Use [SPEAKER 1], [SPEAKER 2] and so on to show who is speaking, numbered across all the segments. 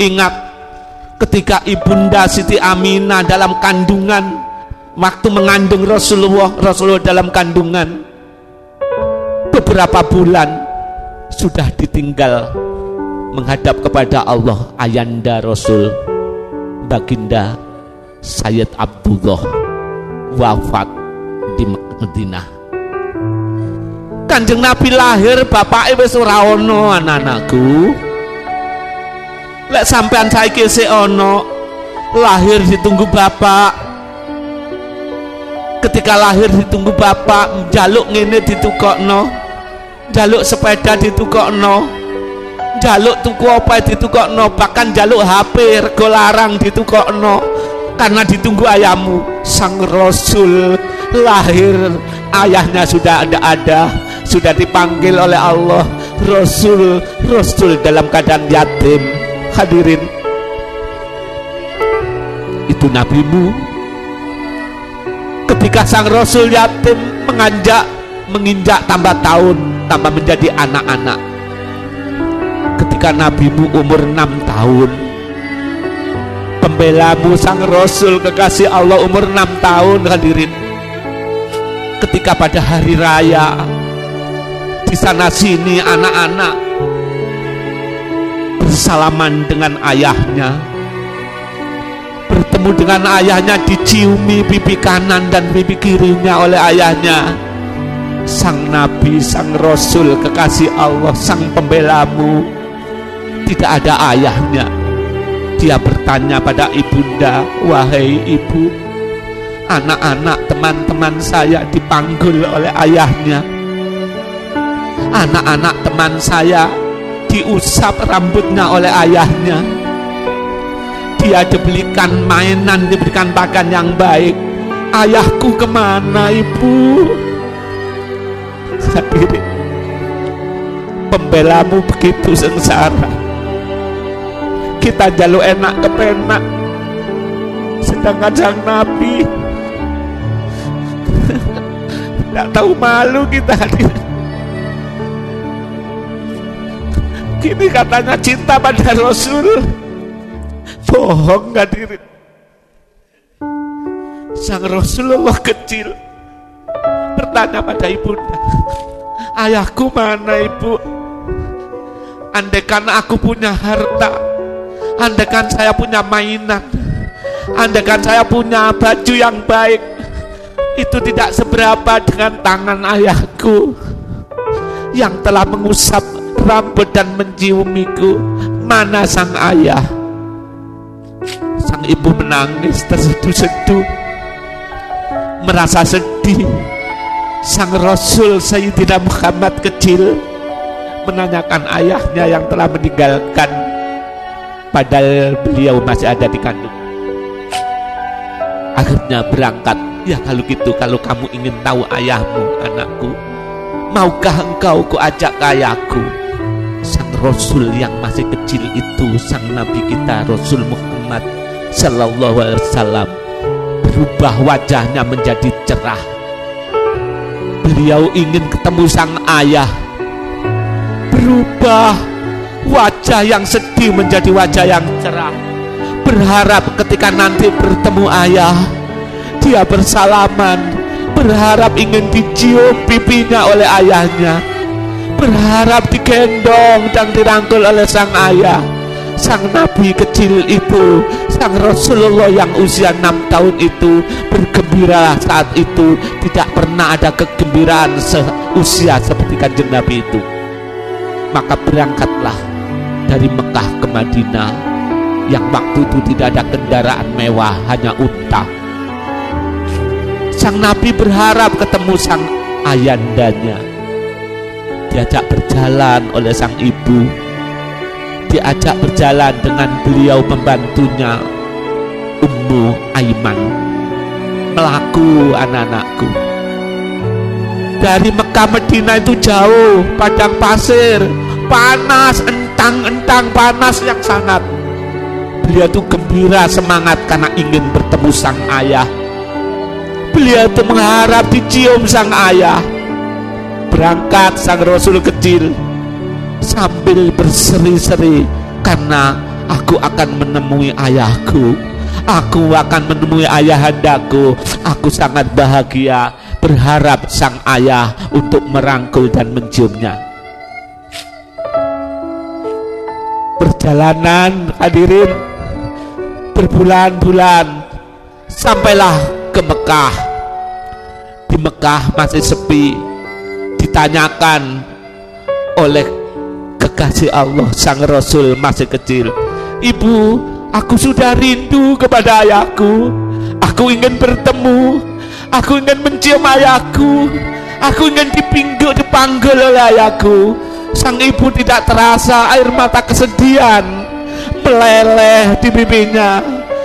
[SPEAKER 1] Ingat ketika ibunda Siti Aminah dalam kandungan waktu mengandung Rasulullah Rasulullah dalam kandungan beberapa bulan sudah ditinggal menghadap kepada Allah ayanda Rasul baginda Sayyid Abdullah wafat di Madinah. Kanjeng Nabi lahir bapak ora ana anak-anakku lek sampean saiki sik ana lahir ditunggu bapak. Ketika lahir ditunggu bapak jaluk ngene ditukokno. Jaluk sepeda ditukokno. Jaluk tuku apa ditukokno bahkan jaluk HP rego larang ditukokno. Karena ditunggu ayahmu sang rasul. Lahir ayahnya sudah ada ada. Sudah dipanggil oleh Allah rasul. Rasul dalam keadaan yatim hadirin itu nabimu. Ketika sang rasul yatim menganjak menginjak tambah tahun tambah menjadi anak-anak. Ketika nabimu umur enam tahun pembelamu sang rasul kekasih Allah umur enam tahun hadirin. Ketika pada hari raya di sana sini anak-anak bersalaman dengan ayahnya. Bertemu dengan ayahnya diciumi pipi kanan dan pipi kirinya oleh ayahnya. Sang nabi, sang rasul kekasih Allah, sang pembelamu. Tidak ada ayahnya. Dia bertanya pada ibunda wahai ibu anak-anak teman-teman saya dipanggil oleh ayahnya. Anak-anak teman saya diusap rambutnya oleh ayahnya. Dia dibelikan mainan diberikan pakaian yang baik. Ayahku ke mana ibu? Hadirin pembelamu begitu sengsara. Kita jalur enak kepenak sedangkan sang nabi. Tidak tahu malu kita Kini katanya cinta pada Rasul. Bohong gak diri. Sang Rasulullah kecil bertanya pada ibunda, ayahku mana ibu? Andekan aku punya harta, andekan saya punya mainan, andekan saya punya baju yang baik, itu tidak seberapa dengan tangan ayahku yang telah mengusap rambut dan menciumiku mana sang ayah? Sang ibu menangis terseduh-seduh merasa sedih. Sang rasul Sayyidina Muhammad kecil menanyakan ayahnya yang telah meninggalkan padahal beliau masih ada di kandung. Akhirnya berangkat ya kalau gitu kalau kamu ingin tahu ayahmu anakku maukah engkau ku ajak ayahku Rasul yang masih kecil itu sang Nabi kita Rasul Muhammad Sallallahu Alaihi Wasallam berubah wajahnya menjadi cerah. Beliau ingin ketemu sang ayah. Berubah wajah yang sedih menjadi wajah yang cerah. Berharap ketika nanti bertemu ayah dia bersalaman. Berharap ingin dicium pipinya oleh ayahnya berharap digendong dan dirangkul oleh sang ayah sang nabi kecil itu sang Rasulullah yang usia enam tahun itu bergembira saat itu. Tidak pernah ada kegembiraan seusia seperti kanjeng nabi itu. Maka berangkatlah dari Mekah ke Madinah yang waktu itu tidak ada kendaraan mewah hanya unta. Sang nabi berharap ketemu sang ayandanya diajak berjalan oleh sang ibu. Diajak berjalan dengan beliau pembantunya Ummu Aiman melaku anak-anakku. Dari Mekah Medina itu jauh padang pasir panas entang-entang panas yang sangat. Beliau itu gembira semangat karena ingin bertemu sang ayah. Beliau itu mengharap dicium sang ayah berangkat sang rasul kecil sambil berseri-seri karena aku akan menemui ayahku. Aku akan menemui ayahandaku. Aku sangat bahagia berharap sang ayah untuk merangkul dan menciumnya. Perjalanan hadirin berbulan-bulan sampailah ke Mekah. Di Mekah masih sepi ditanyakan oleh kekasih Allah sang Rasul masih kecil. Ibu aku sudah rindu kepada ayahku. Aku ingin bertemu. Aku ingin mencium ayahku. Aku ingin dipingguk dipanggil oleh ayahku. Sang ibu tidak terasa air mata kesedihan meleleh di bibinya.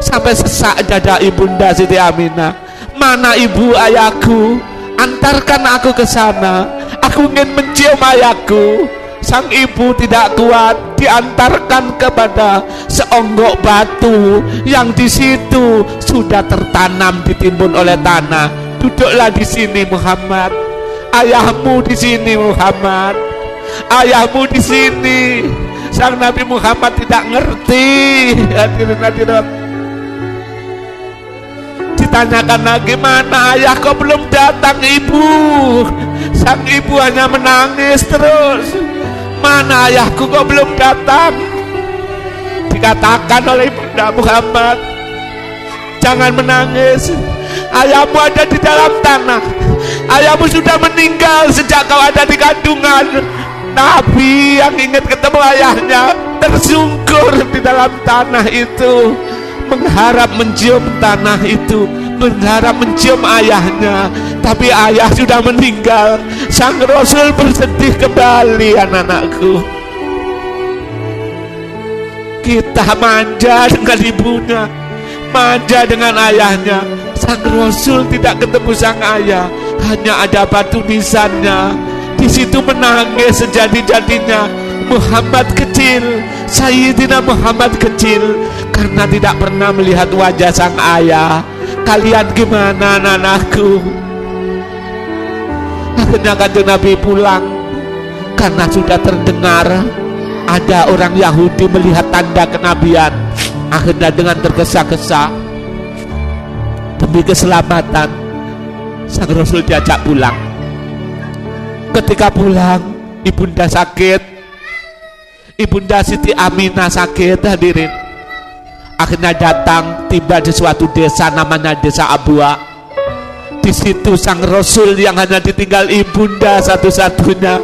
[SPEAKER 1] Sampai sesak dada ibunda Siti Aminah. Mana ibu ayahku? Antarkan aku ke sana aku ingin mencium ayahku. Sang ibu tidak kuat diantarkan kepada seonggok batu yang di situ sudah tertanam ditimbun oleh tanah. Duduklah di sini Muhammad. Ayahmu di sini Muhammad. Ayahmu di sini. Sang Nabi Muhammad tidak ngerti. Hadirin hadirat ditanyakan lagi mana ayah kau belum datang ibu sang ibu hanya menangis terus Mana ayahku kok belum datang? Dikatakan oleh Ibunda Muhammad, jangan menangis. Ayahmu ada di dalam tanah. Ayahmu sudah meninggal sejak kau ada di kandungan. Nabi yang ingin ketemu ayahnya tersungkur di dalam tanah itu mengharap mencium tanah itu mengharap mencium ayahnya tapi ayah sudah meninggal. Sang rasul bersedih kembali anak-anakku. Kita manja dengan ibunya manja dengan ayahnya. Sang rasul tidak ketemu sang ayah hanya ada batu nisannya. Di situ menangis sejadi-jadinya. Muhammad kecil Sayyidina Muhammad kecil karena tidak pernah melihat wajah sang ayah kalian gimana anakku akhirnya kanjeng Nabi pulang karena sudah terdengar ada orang Yahudi melihat tanda kenabian. Akhirnya dengan tergesa-gesa demi keselamatan sang Rasul diajak pulang. Ketika pulang ibunda sakit. Ibunda Siti Aminah sakit hadirin akhirnya datang tiba di suatu desa namanya desa Abua. Di situ sang rasul yang hanya ditinggal ibunda satu-satunya.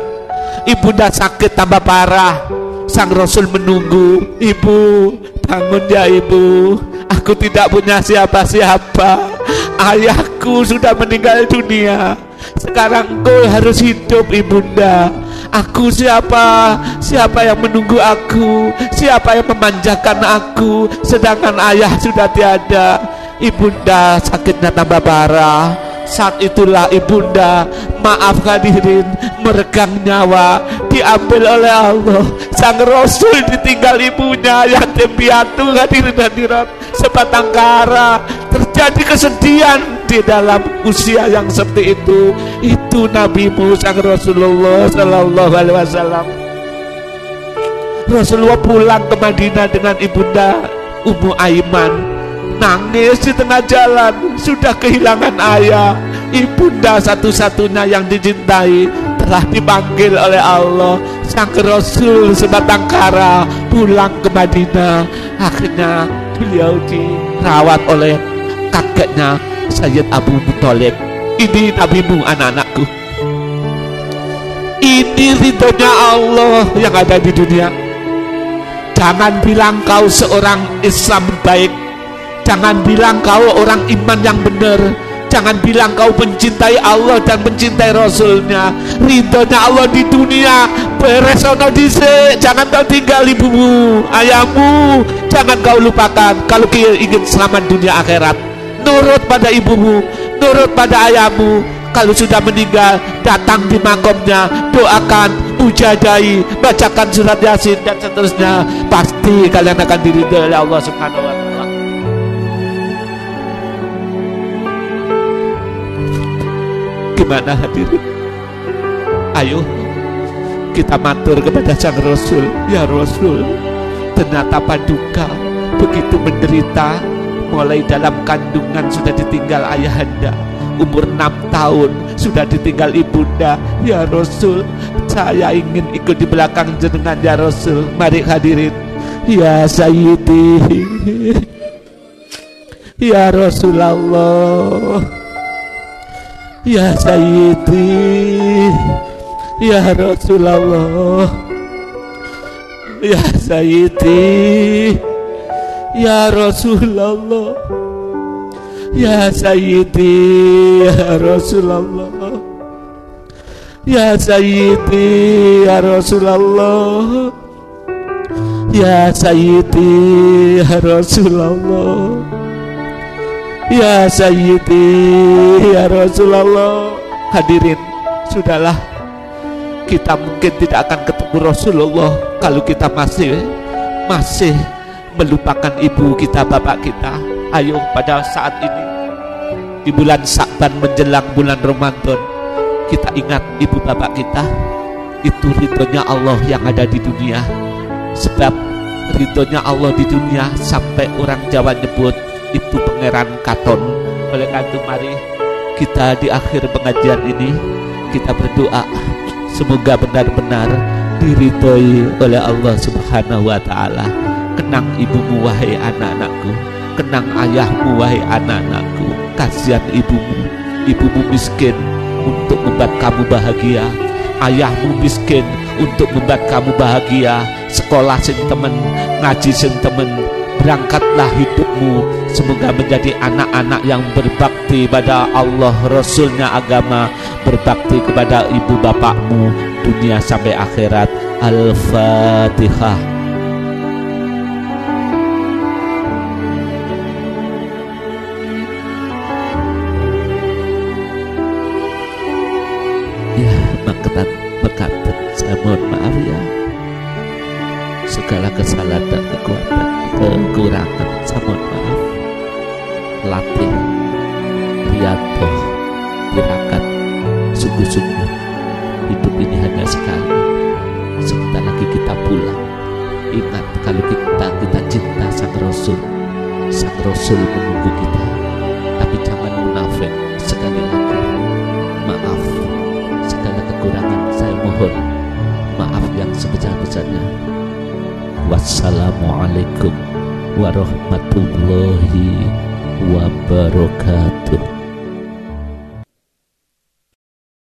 [SPEAKER 1] Ibunda sakit tambah parah. Sang rasul menunggu ibu bangun ya ibu. Aku tidak punya siapa-siapa. Ayahku sudah meninggal dunia. Sekarang kau harus hidup ibunda Aku siapa? Siapa yang menunggu aku? Siapa yang memanjakan aku? Sedangkan ayah sudah tiada. Ibunda sakitnya tambah parah. Saat itulah ibunda maaf hadirin meregang nyawa diambil oleh Allah. Sang Rasul ditinggal ibunya yatim piatu hadirin hadirat sebatang kara terjadi kesedihan di dalam usia yang seperti itu. Itu Nabi Musa Rasulullah Sallallahu Alaihi Wasallam. Rasulullah pulang ke Madinah dengan ibunda Ummu Aiman. Nangis di tengah jalan sudah kehilangan ayah. Ibunda satu-satunya yang dicintai telah dipanggil oleh Allah sang Rasul sebatang kara pulang ke Madinah. Akhirnya beliau dirawat oleh kakeknya Sayyid Abu Muthalib. Ini nabimu anak-anakku. Ini ridhonya Allah yang ada di dunia. Jangan bilang kau seorang Islam baik. Jangan bilang kau orang iman yang benar. Jangan bilang kau mencintai Allah dan mencintai Rasulnya. Ridhonya Allah di dunia. Beres ono jangan kau tinggal ibumu ayahmu jangan kau lupakan kalau kau ingin selamat dunia akhirat nurut pada ibumu nurut pada ayahmu. Kalau sudah meninggal datang di makomnya. Doakan ujadai bacakan surat yasin dan seterusnya. Pasti kalian akan diridhoi oleh Allah subhanahu wa ta'ala. Gimana hadirin? Ayo kita matur kepada sang Rasul. Ya Rasul ternyata paduka begitu menderita mulai dalam kandungan sudah ditinggal ayahanda. Umur enam tahun sudah ditinggal ibunda. Ya Rasul saya ingin ikut di belakang jenengan ya Rasul. Mari hadirin. Ya Sayyidi. Ya Rasulullah. Ya Sayyidi. Ya Rasulullah. Ya Sayyidi ya Rasulullah. Ya Sayyidi ya Rasulullah. Ya Sayyidi ya Rasulullah. Ya Sayyidi ya Rasulullah. Ya Sayyidi ya Rasulullah. Hadirin sudahlah. Kita mungkin tidak akan ketemu Rasulullah kalau kita masih masih melupakan ibu kita, bapak kita. Ayo pada saat ini di bulan Sakban menjelang bulan Ramadan kita ingat ibu bapak kita. Itu ridhonya Allah yang ada di dunia. Sebab ridhonya Allah di dunia sampai orang Jawa nyebut itu pangeran katon. Oleh karena mari kita di akhir pengajian ini kita berdoa. Semoga benar-benar diridhoi oleh Allah Subhanahu wa taala Kenang ibumu wahai anak-anakku. Kenang ayahmu wahai anak-anakku. Kasihan ibumu. Ibumu miskin untuk membuat kamu bahagia. Ayahmu miskin untuk membuat kamu bahagia. Sekolah sing temen Ngaji sing temen. Berangkatlah hidupmu Semoga menjadi anak-anak yang berbakti pada Allah Rasulnya agama. Berbakti kepada ibu bapakmu Dunia sampai akhirat. Al-Fatihah mekaten saya mohon maaf ya. Segala kesalahan dan kekuatan kekurangan saya mohon maaf. Latih rianto tirakat sungguh-sungguh. Hidup ini hanya sekali. Sebentar lagi kita pulang. Ingat kalau kita kita cinta sang rasul. Sang rasul menunggu kita sebesar-besarnya wassalamualaikum warahmatullahi wabarakatuh